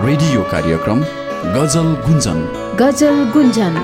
Radio कार्यक्रम गजल गुन्जन। गजल गुन्जन।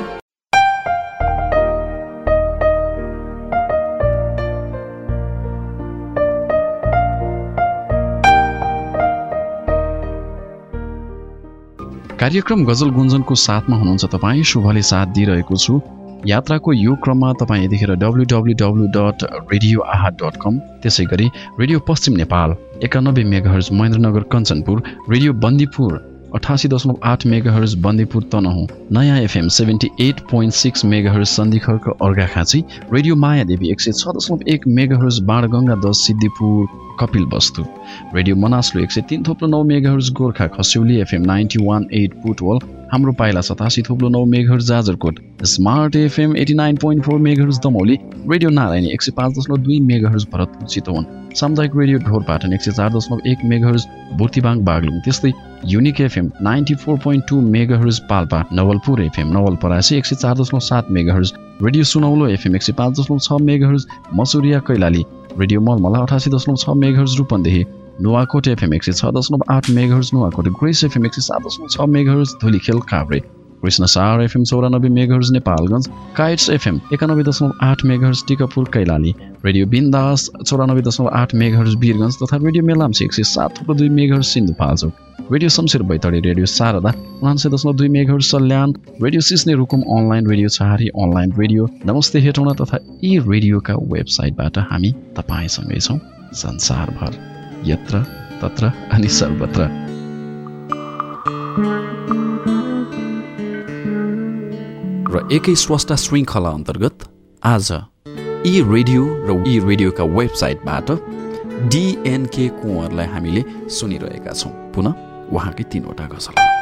कार्यक्रम गजल गुन्जनको साथमा हुनुहुन्छ तपाईँ। शुभले साथ दिइरहेको छु। यात्राको यो क्रममा तपाईँ यतिखेर W W W dot radio Aaha dot com त्यसै गरी रेडियो पश्चिम नेपाल एकानब्बे मेगाहर्ज महेन्द्रनगर कञ्चनपुर रेडियो बन्दीपुर अठासी दशमलव आठ megahertz Bandipur Tanahun Naya FM seventy eight point six megahertz सन्धिखरको Arghakhanchi radio Mayadevi एक सय छ दशमलव एक मेगाहर्ज बाणगङ्गा दस सिद्धिपुर कपिल वस्तु रेडियो मनासलो एक सय तिन थोप्लो नौ megahertz Gorkha Khasyauli FM ninety one eight Butwal हाम्रो पाइला सतासी थोप्लो नौ megahertz Jajarkot. Smart FM eighty nine point four megahertz Damauli radio Narayani एक सय पाँच दशमलव दुई मेघर्स भरतपुर चितवन। सामुदायिक रेडियो ढोरपाटन एक सय चार दशमलव एक मेघर्स बुर्तिबाङ बागलुङ। त्यस्तै unique FM ninety four point two megahertz Palpa Nawalpur FM Nawalparasi एक सय चार दशमलव सात मेगाहर्ज रेडियो सुनौलो एफएम एक सय पाँच दशमलव छ मेगाहर्ज मसुरिया कैलाली। रेडियो मलमला अठासी दशमलव छ मेघर्स रूपन्देही। नुवाकोट एफएम एक सय छ दशमलव आठ मेघर्स नुवाकोट ग्रेस एफएम एक सय सात दशमलव छ मेघर्स धुलीखेल काभ्रे कृष्ण सार एफएम चौरानब्बे मेघर्स नेपालगञ्ज काइट्स एफएम एकानब्बे दशमलव आठ मेघर्स टिकापुर कैलाली रेडियो बिन्दास चौरानब्बे दशमलव आठ मेघर्स वीरगञ्ज तथा रेडियो मेलाम्सी एक सय सात थुप्रो दुई megahertz Sindhupalchok radio Shamsher Baitadi radio Sharada उनान्सय दशमलव दुई megahertz Salyan radio Sisne Rukum online radio Chhahari online radio नमस्ते हेटौँडा तथा यी रेडियोका वेबसाइटबाट हामी तपाईँसँगै छौँ संसारभर। यत्र तत्र अनि सर्वत्र। र एकै स्वस्थ श्रृङ्खला अन्तर्गत आज यी रेडियो र यी रेडियोका वेबसाइटबाट डिएनके कुँवरलाई हामीले सुनिरहेका छौँ। पुनः उहाँकै तिनवटा गजल।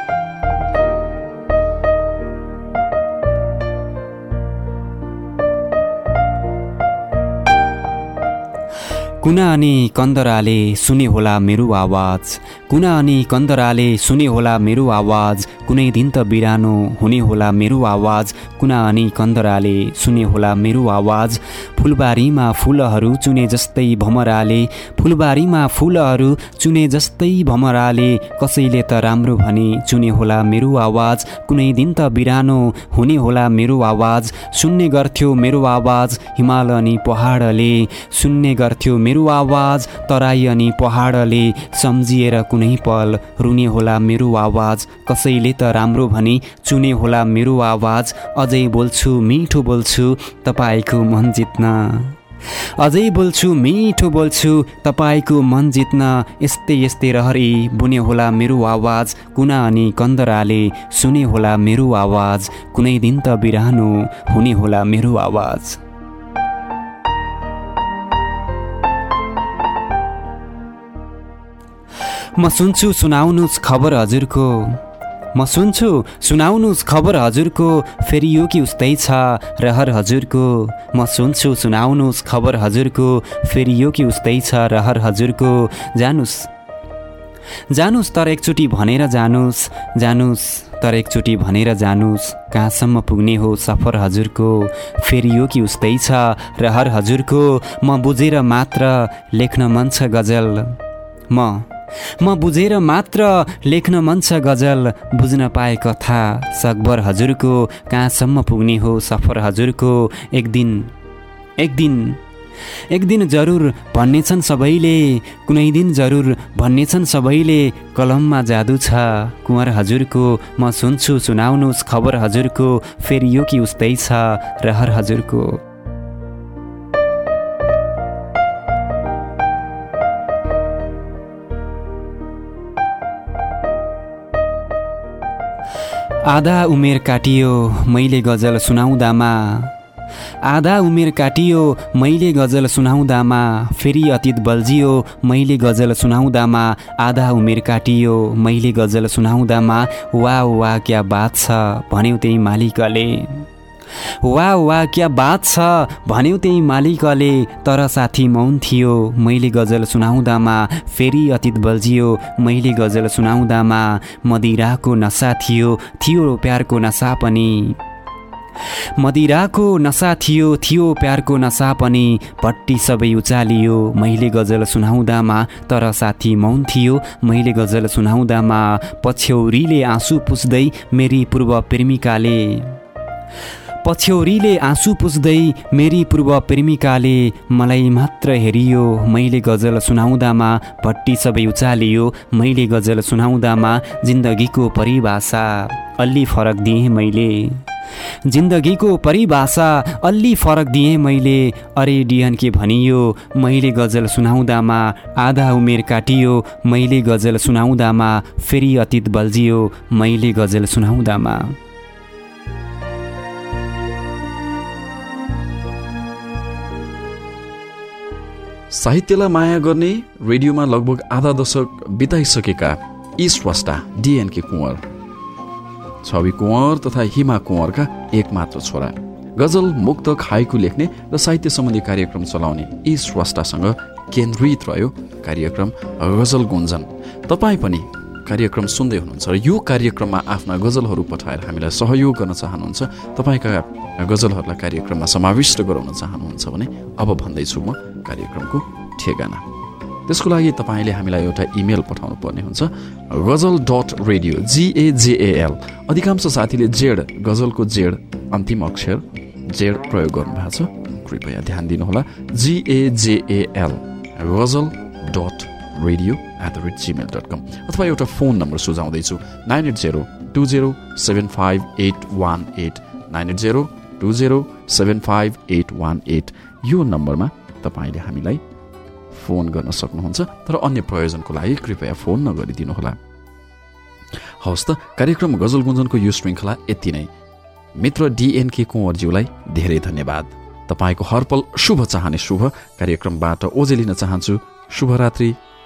कुना अनि कन्दराले सुने होला मेरो आवाज? कुना अनि कन्दराले सुने होला मेरो आवाज? कुनै दिन त बिरानो हुने होला मेरो आवाज? कुना अनि कन्दराले सुने होला मेरो आवाज? फुलबारीमा फुलहरू चुने जस्तै भमराले फुलबारीमा फुलहरू चुने जस्तै भमराले कसैले त राम्रो भने चुने होला मेरो आवाज? कुनै दिन त बिरानो हुने होला मेरो आवाज? सुन्ने गर्थ्यो मेरो आवाज हिमाल अनि पहाडले सुन्ने गर्थ्यो मेरो मेरो आवाज तराई अनि पहाडले सम्झिएर कुनै पल रुने होला मेरो आवाज। कसैले त राम्रो भने चुने होला मेरो आवाज। अझै बोल्छु मिठो बोल्छु तपाईँको मन जित्न। अझै बोल्छु मिठो बोल्छु तपाईँको मन जित्न। यस्तै यस्तै रहरी बुने होला मेरो आवाज। कुना अनि कन्दराले सुने होला मेरो आवाज। कुनै दिन त बिरानो हुने होला मेरो आवाज। म सुन्छु सुनाउनुहोस् खबर हजुरको। म सुन्छु सुनाउनुहोस् खबर हजुरको फेरि यो कि उस्तै छ रहर हजुरको। म सुन्छु सुनाउनुहोस् खबर हजुरको फेरि यो कि उस्तै छ रहर हजुरको। जानुस्। जानुस् तर एकचोटि भनेर जानुस्। जानुस् तर एकचोटि भनेर जानुस्। कहाँसम्म पुग्ने हो सफर हजुरको? फेरि यो कि उस्तै छ रहर हजुरको। म बुझेर मात्र लेख्न मन छ गजल। म म बुझेर मात्र लेख्न मन छ गजल बुझ्न पाए कथा। सकभर हजुरको कहाँसम्म पुग्ने हो सफर हजुरको? एक दिन एक दिन एक दिन जरुर भन्नेछन् सबैले कुनै दिन जरुर भन्नेछन् सबैले कलममा जादु छ। कुँवर हजुरको म सुन्छु सुनाउनुहोस् खबर हजुरको फेरि यो कि उस्तै छ रहर हजुरको। आधा उमेर काटियो मैले गजल सुनाउँदामा। आधा उमेर काटियो मैले गजल सुनाउँदामा। फेरि अतीत बल्झियो मैले गजल सुनाउँदामा। आधा उमेर काटियो मैले गजल सुनाउँदामा। वा वा क्या बात छ भन्यो त्यही मालिकले। वा वा क्या बात छ। भन्यो त्यही मालिकले। तर साथी मौन थियो। मैले गजल सुनाउँदामा फेरि अतीत बल्झियो। मैले गजल सुनाउँदामा मदिराको नसा थियो। थियो प्यारको नसा पनि। मदिराको नसा थियो थियो प्यारको नसा पनि। भट्टी सबै उचालियो। मैले गजल सुनाउँदामा तर साथी मौन थियो। मैले गजल सुनाउँदामा पछ्यौरीले आँसु पुस्दै मेरी पूर्व प्रेमिकाले पछ्यौरीले आँसु पुस्दै मेरी पूर्व प्रेमिकाले मलाई मात्र हेरियो मैले गजल सुनाउँदामा भट्टी सबै उचालियो मैले गजल सुनाउँदामा जिन्दगीको परिभाषा अलि फरक दिएँ मैले। जिन्दगीको परिभाषा अलि फरक दिएँ मैले अरे डियन के भनियो मैले गजल सुनाउँदामा आधा उमेर काटियो मैले गजल सुनाउँदामा फेरि अतीत बल्झियो मैले गजल सुनाउँदामा साहित्यलाई माया गर्ने रेडियोमा लगभग आधा दशक बिताइसकेका यी स्रष्टा डिएनके कुँवर। छवि कुँवर तथा हिमा कुँवरका एकमात्र छोरा। गजल मुक्त खाएको लेख्ने र साहित्य सम्बन्धी कार्यक्रम चलाउने यी स्रष्टासँग केन्द्रित रह्यो कार्यक्रम गजल गुन्जन। तपाईँ पनि कार्यक्रम सुन्दै हुनुहुन्छ र यो कार्यक्रममा आफ्ना गजलहरू पठाएर हामीलाई सहयोग गर्न चाहनुहुन्छ तपाईँका गजलहरूलाई कार्यक्रममा समाविष्ट गराउन चाहनुहुन्छ भने अब भन्दैछु म कार्यक्रमको ठेगाना। त्यसको लागि तपाईँले हामीलाई एउटा इमेल पठाउनु पर्ने हुन्छ। गजल डट रेडियो जिएजेएल अधिकांश साथीले जेड गजलको जेड अन्तिम अक्षर जेड प्रयोग गर्नुभएको छ। कृपया ध्यान दिनुहोला। जिएजेएल ghazal dot radio at the rate Gmail dot com अथवा एउटा phone number सुझाउँदैछु nine eight zero two zero seven five eight one eight nine eight zero two zero seven five eight one eight यो नम्बरमा तपाईँले हामीलाई phone गर्न सक्नुहुन्छ तर अन्य प्रयोजनको लागि कृपया फोन नगरिदिनुहोला। हवस् त कार्यक्रम गजल गुन्जनको यो श्रृङ्खला यति नै। मित्र डिएनके कुँवरज्यूलाई धेरै धन्यवाद। तपाईँको हरपल शुभ चाहने शुभ कार्यक्रमबाट ओजे लिन चाहन्छु। शुभरात्रि।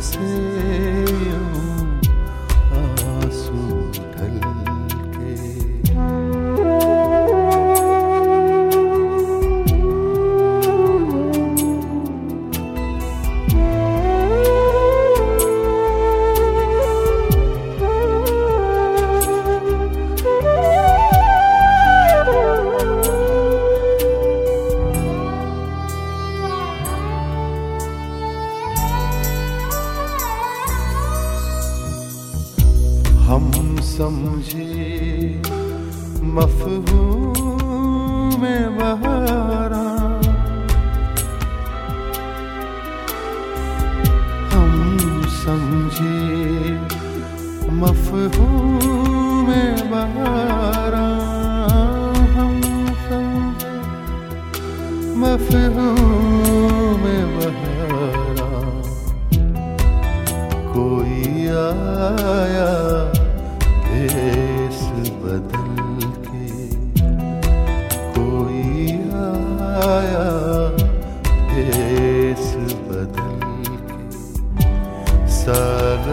você. समझे मफहू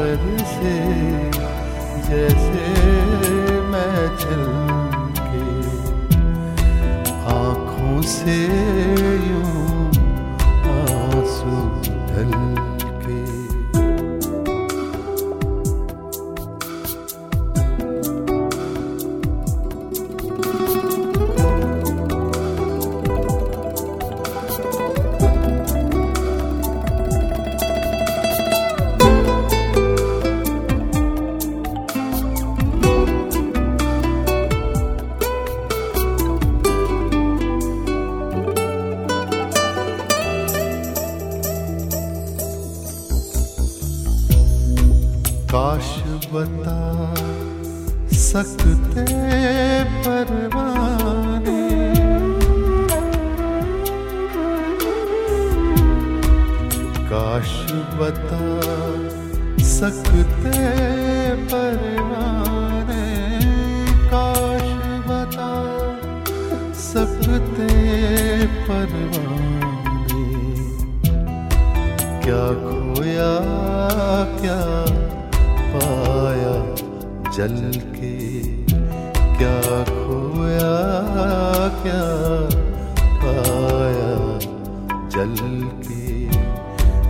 प्यार से जैसे मैं चल के आँखों से यूँ आँसू ढल काश बता सकते परवाने। काश बता सकते परवाने। काश बता सकते परवाने। क्या खोया, क्या सब जल के। क्या खोया, क्या पाया जल के।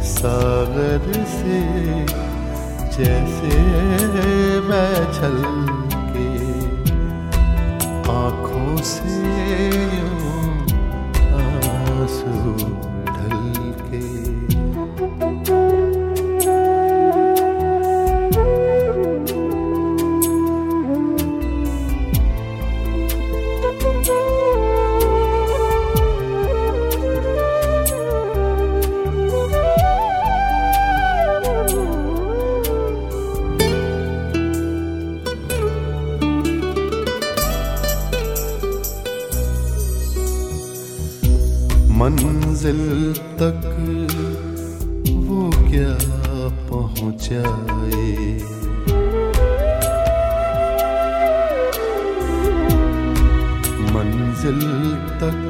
सागर से जैसे मैं छल के। आँखों से आँसू क्या पहुँचाए? मंजिल तक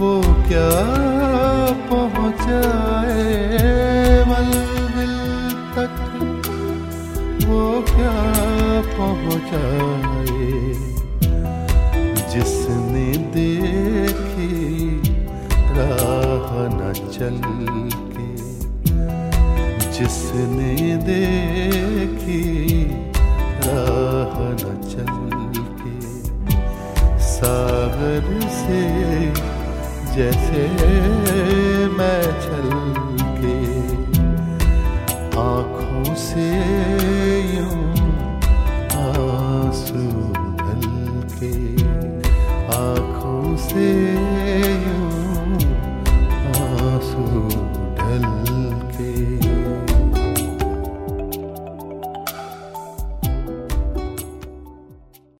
वो क्या पहुँचाए? मंजिल तक वो क्या पहुँचाए? जिसने देखी राह न चल जिसने देखी राह न चल के सागर से जैसे मैं चल